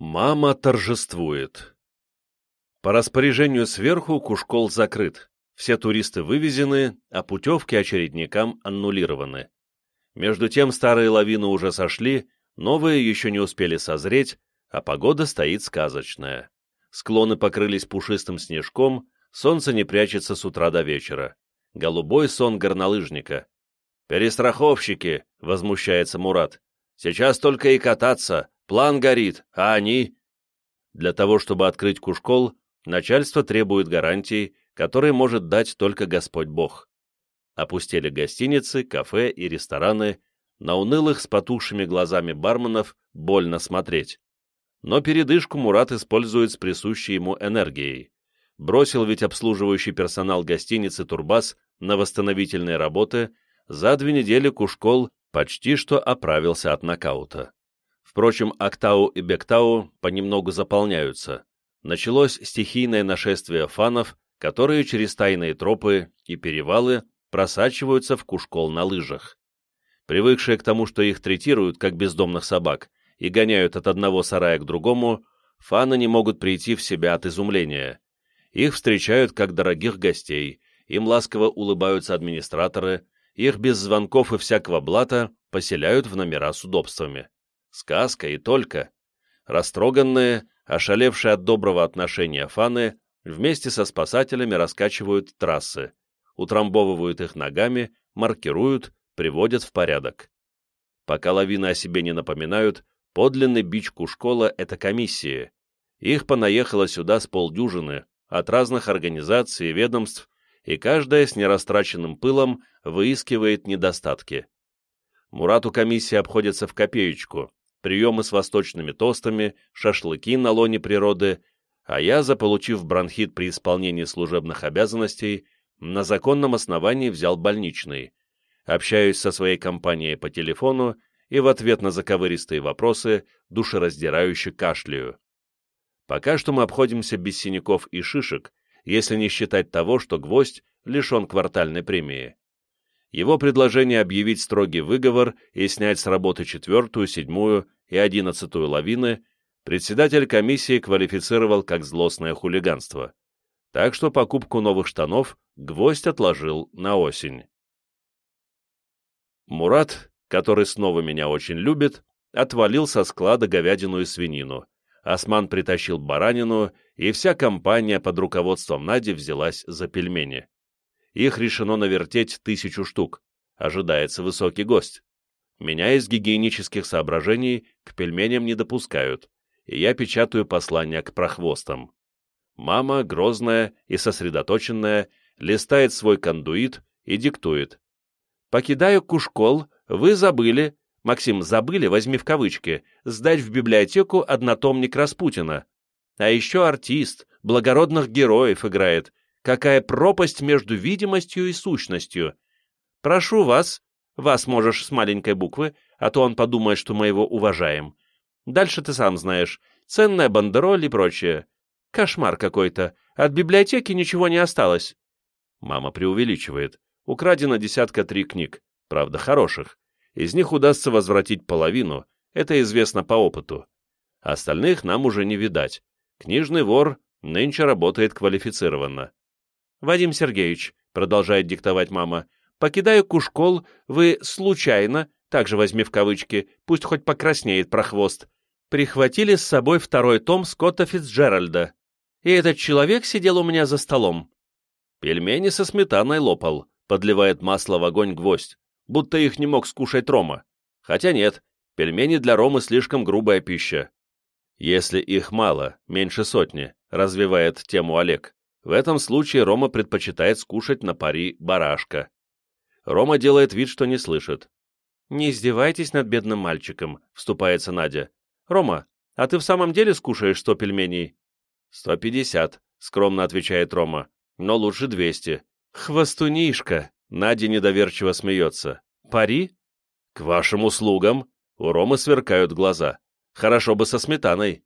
Мама торжествует. По распоряжению сверху Кушкол закрыт. Все туристы вывезены, а путевки очередникам аннулированы. Между тем старые лавины уже сошли, новые еще не успели созреть, а погода стоит сказочная. Склоны покрылись пушистым снежком, солнце не прячется с утра до вечера. Голубой сон горнолыжника. «Перестраховщики!» — возмущается Мурат. «Сейчас только и кататься, План горит, а они...» Для того, чтобы открыть Кушкол, начальство требует гарантий, которые может дать только Господь Бог. Опустили гостиницы, кафе и рестораны, на унылых с потухшими глазами барменов больно смотреть. Но передышку Мурат использует с присущей ему энергией. Бросил ведь обслуживающий персонал гостиницы «Турбас» на восстановительные работы, за две недели Кушкол почти что оправился от нокаута. Впрочем, Актау и Бектау понемногу заполняются. Началось стихийное нашествие фанов, которые через тайные тропы и перевалы просачиваются в Кушкол на лыжах. Привыкшие к тому, что их третируют как бездомных собак и гоняют от одного сарая к другому, фаны не могут прийти в себя от изумления. Их встречают как дорогих гостей, им ласково улыбаются администраторы, их без звонков и всякого блата поселяют в номера с удобствами. Сказка и только. Растроганные, ошалевшие от доброго отношения фаны, вместе со спасателями раскачивают трассы, утрамбовывают их ногами, маркируют, приводят в порядок. Пока лавины о себе не напоминают, подлинный бич Кушкола — это комиссии. Их понаехало сюда с полдюжины, от разных организаций и ведомств, и каждая с нерастраченным пылом выискивает недостатки. Мурату комиссии обходится в копеечку, приемы с восточными тостами, шашлыки на лоне природы, а я, заполучив бронхит при исполнении служебных обязанностей, на законном основании взял больничный. Общаюсь со своей компанией по телефону и в ответ на заковыристые вопросы душераздирающе кашляю. Пока что мы обходимся без синяков и шишек, если не считать того, что гвоздь лишен квартальной премии его предложение объявить строгий выговор и снять с работы четвертую, седьмую и одиннадцатую лавины председатель комиссии квалифицировал как злостное хулиганство. Так что покупку новых штанов гвоздь отложил на осень. Мурат, который снова меня очень любит, отвалил со склада говядину и свинину. Осман притащил баранину, и вся компания под руководством Нади взялась за пельмени. Их решено навертеть тысячу штук. Ожидается высокий гость. Меня из гигиенических соображений к пельменям не допускают, и я печатаю послание к прохвостам. Мама, грозная и сосредоточенная, листает свой кондуит и диктует. «Покидаю Кушкол, вы забыли, Максим, забыли, возьми в кавычки, сдать в библиотеку однотомник Распутина. А еще артист, благородных героев играет, Какая пропасть между видимостью и сущностью. Прошу вас, вас можешь с маленькой буквы, а то он подумает, что мы его уважаем. Дальше ты сам знаешь, ценная бандероль и прочее. Кошмар какой-то, от библиотеки ничего не осталось. Мама преувеличивает. Украдено десятка три книг, правда, хороших. Из них удастся возвратить половину, это известно по опыту. Остальных нам уже не видать. Книжный вор нынче работает квалифицированно. Вадим Сергеевич, продолжает диктовать мама, покидая Кушкол, вы случайно, также возьми в кавычки, пусть хоть покраснеет прохвост, прихватили с собой второй том Скотта Фицджеральда. И этот человек сидел у меня за столом. Пельмени со сметаной лопал, подливает масло в огонь гвоздь, будто их не мог скушать Рома. Хотя нет, пельмени для Ромы слишком грубая пища. Если их мало, меньше сотни, развивает тему Олег. В этом случае Рома предпочитает скушать на пари барашка. Рома делает вид, что не слышит. «Не издевайтесь над бедным мальчиком», — вступается Надя. «Рома, а ты в самом деле скушаешь сто пельменей?» «Сто пятьдесят», — скромно отвечает Рома. «Но лучше двести». «Хвостунишка!» — Надя недоверчиво смеется. «Пари?» «К вашим услугам!» У Ромы сверкают глаза. «Хорошо бы со сметаной».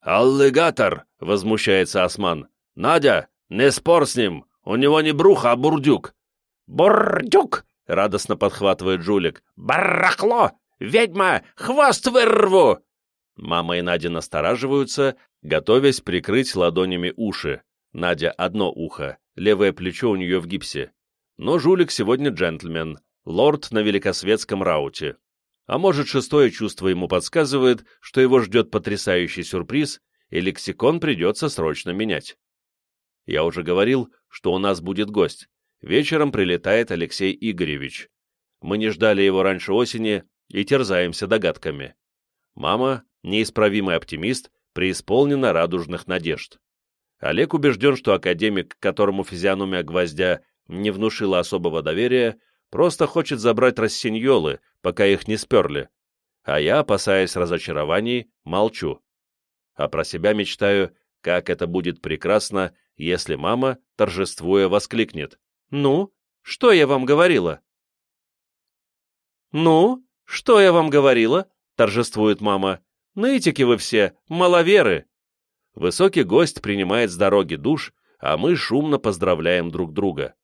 «Аллигатор!» — возмущается Осман. «Надя, не спор с ним, у него не бруха, а бурдюк». «Бурдюк!» — радостно подхватывает жулик. «Барахло! Ведьма! Хвост вырву!» Мама и Надя настораживаются, готовясь прикрыть ладонями уши. Надя одно ухо, левое плечо у нее в гипсе. Но жулик сегодня джентльмен, лорд на великосветском рауте. А может, шестое чувство ему подсказывает, что его ждет потрясающий сюрприз, и лексикон придется срочно менять. Я уже говорил, что у нас будет гость. Вечером прилетает Алексей Игоревич. Мы не ждали его раньше осени и терзаемся догадками. Мама, неисправимый оптимист, преисполнена радужных надежд. Олег убежден, что академик, которому физиономия гвоздя не внушила особого доверия, просто хочет забрать рассиньолы, пока их не сперли, а я, опасаясь разочарований, молчу. А про себя мечтаю, как это будет прекрасно, если мама, торжествуя, воскликнет. «Ну, что я вам говорила?» «Ну, что я вам говорила?» — торжествует мама. «Нытики вы все, маловеры!» Высокий гость принимает с дороги душ, а мы шумно поздравляем друг друга.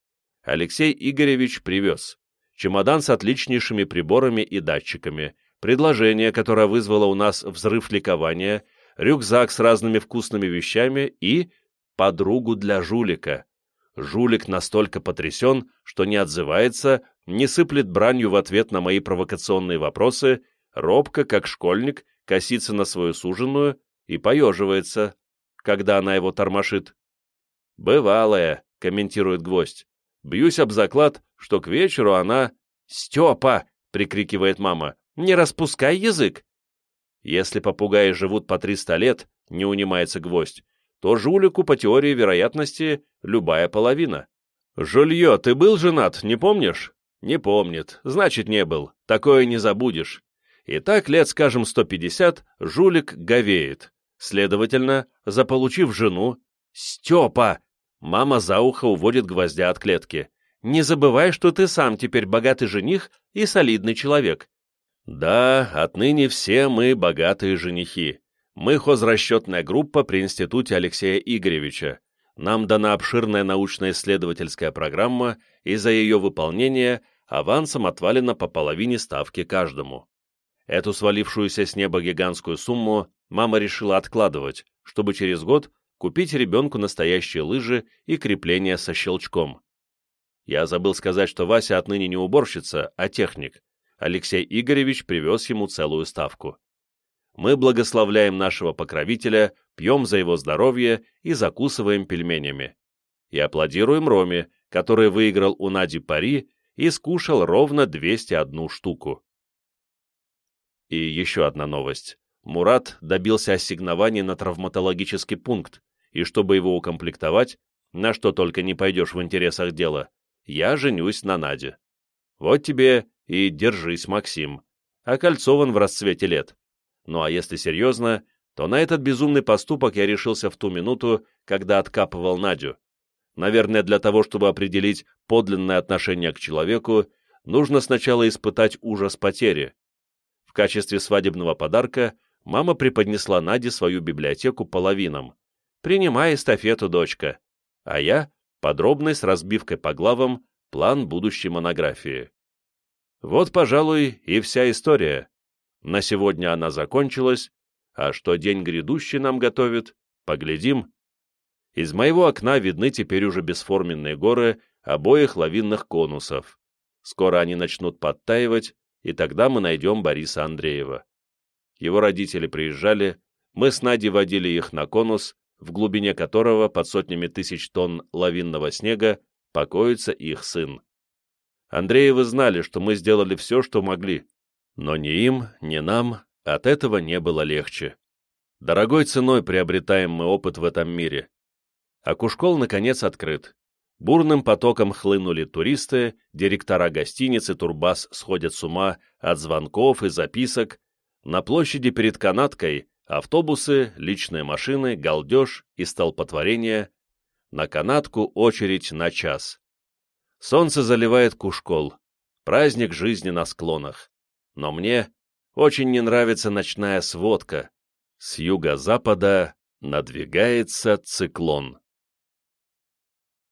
Алексей Игоревич привез. Чемодан с отличнейшими приборами и датчиками, предложение, которое вызвало у нас взрыв ликования, рюкзак с разными вкусными вещами и подругу для жулика. Жулик настолько потрясен, что не отзывается, не сыплет бранью в ответ на мои провокационные вопросы, робко, как школьник, косится на свою суженую и поеживается, когда она его тормошит. «Бывалая», — комментирует гвоздь. Бьюсь об заклад, что к вечеру она... «Степа!» — прикрикивает мама. «Не распускай язык!» Если попугаи живут по 300 лет, не унимается гвоздь, то жулику, по теории вероятности, любая половина. «Жулье, ты был женат, не помнишь?» «Не помнит, значит, не был. Такое не забудешь. И так лет, скажем, 150, жулик говеет. Следовательно, заполучив жену... «Степа!» Мама за ухо уводит гвоздя от клетки. «Не забывай, что ты сам теперь богатый жених и солидный человек». «Да, отныне все мы богатые женихи. Мы хозрасчетная группа при Институте Алексея Игоревича. Нам дана обширная научно-исследовательская программа, и за ее выполнение авансом отвалено по половине ставки каждому. Эту свалившуюся с неба гигантскую сумму мама решила откладывать, чтобы через год купить ребенку настоящие лыжи и крепления со щелчком. Я забыл сказать, что Вася отныне не уборщица, а техник. Алексей Игоревич привез ему целую ставку. Мы благословляем нашего покровителя, пьем за его здоровье и закусываем пельменями. И аплодируем Роме, который выиграл у Нади пари и скушал ровно 201 штуку. И еще одна новость. Мурат добился ассигнования на травматологический пункт, и чтобы его укомплектовать, на что только не пойдешь в интересах дела, я женюсь на Наде. Вот тебе и держись, Максим. Окольцован в расцвете лет. Ну а если серьезно, то на этот безумный поступок я решился в ту минуту, когда откапывал Надю. Наверное, для того, чтобы определить подлинное отношение к человеку, нужно сначала испытать ужас потери. В качестве свадебного подарка мама преподнесла Наде свою библиотеку половинам. Принимай эстафету, дочка. А я — подробный с разбивкой по главам план будущей монографии. Вот, пожалуй, и вся история. На сегодня она закончилась, а что день грядущий нам готовит, поглядим. Из моего окна видны теперь уже бесформенные горы обоих лавинных конусов. Скоро они начнут подтаивать, и тогда мы найдем Бориса Андреева. Его родители приезжали, мы с Надей водили их на конус, в глубине которого под сотнями тысяч тонн лавинного снега покоится их сын. Андреевы знали, что мы сделали все, что могли, но ни им, ни нам от этого не было легче. Дорогой ценой приобретаем мы опыт в этом мире. А Кушкол, наконец, открыт. Бурным потоком хлынули туристы, директора гостиницы Турбас сходят с ума от звонков и записок. На площади перед канаткой Автобусы, личные машины, галдеж и столпотворение. На канатку очередь на час. Солнце заливает Кушкол. Праздник жизни на склонах. Но мне очень не нравится ночная сводка. С юго-запада надвигается циклон.